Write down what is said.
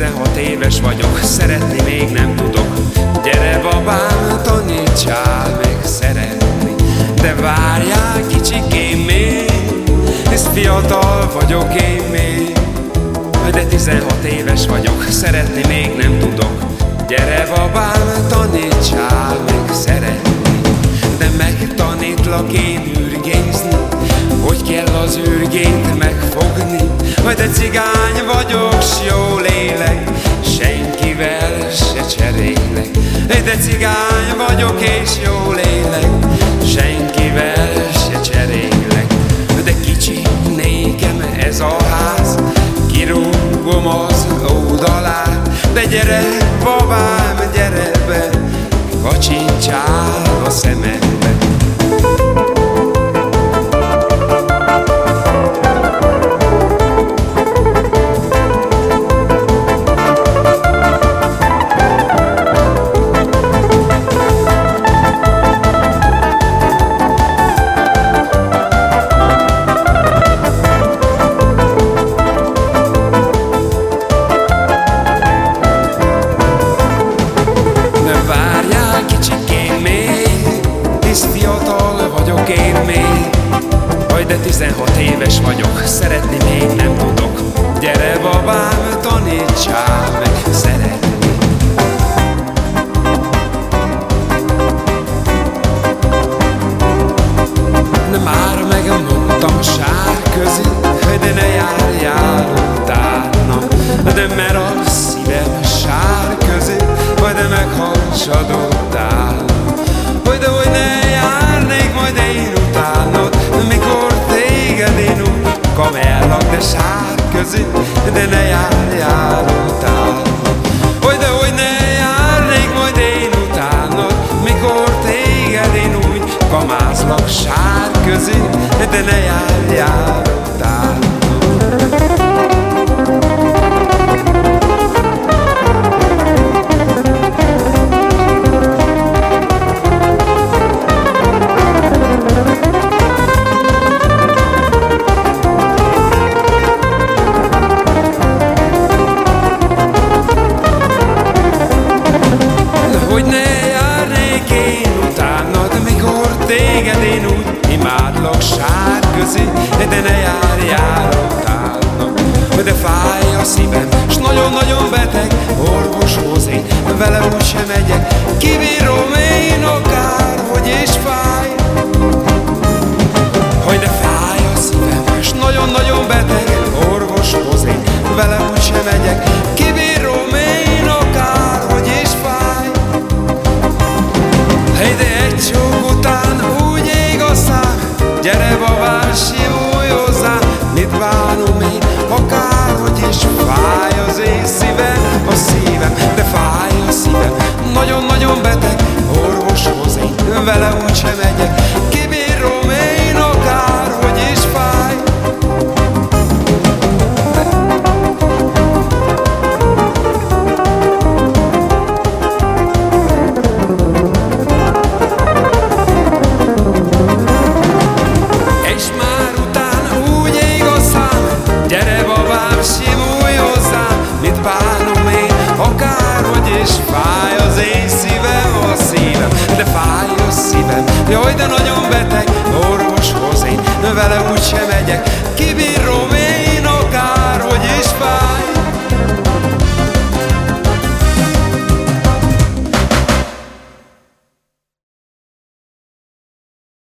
16 éves vagyok Szeretni még nem tudok. Gyere babám, tanítsál meg szeretni. De várjál kicsikém még Hisz fiatal vagyok én még. De 16 éves vagyok, szeretni még nem tudok. Gyere babám, tanítsál meg szeretni. De megtanítlak én űrgészni Hogy kell az űrgét megfogni Hogy de cigány vagyok, s jó lélek Senkivel se cserélek. De cigány vagyok és jó lélek Senkivel se cserélek. De kicsi nékem ez a ház Kirúgom az oldalát De gyere, babám, gyere be Kacsincsál a szemedbe éves de sár közé De ne járjál utána Hogy de hogy ne járnék majd én utánod Mikor téged én úgy kamázlak sár közé De ne járjál utána sár közé, de ne járjál utánam. De fáj a szívem, s nagyon-nagyon beteg, orvoshoz én vele úgy sem megyek, Jaj, de nagyon beteg, orvoshoz én vele úgy sem megyek.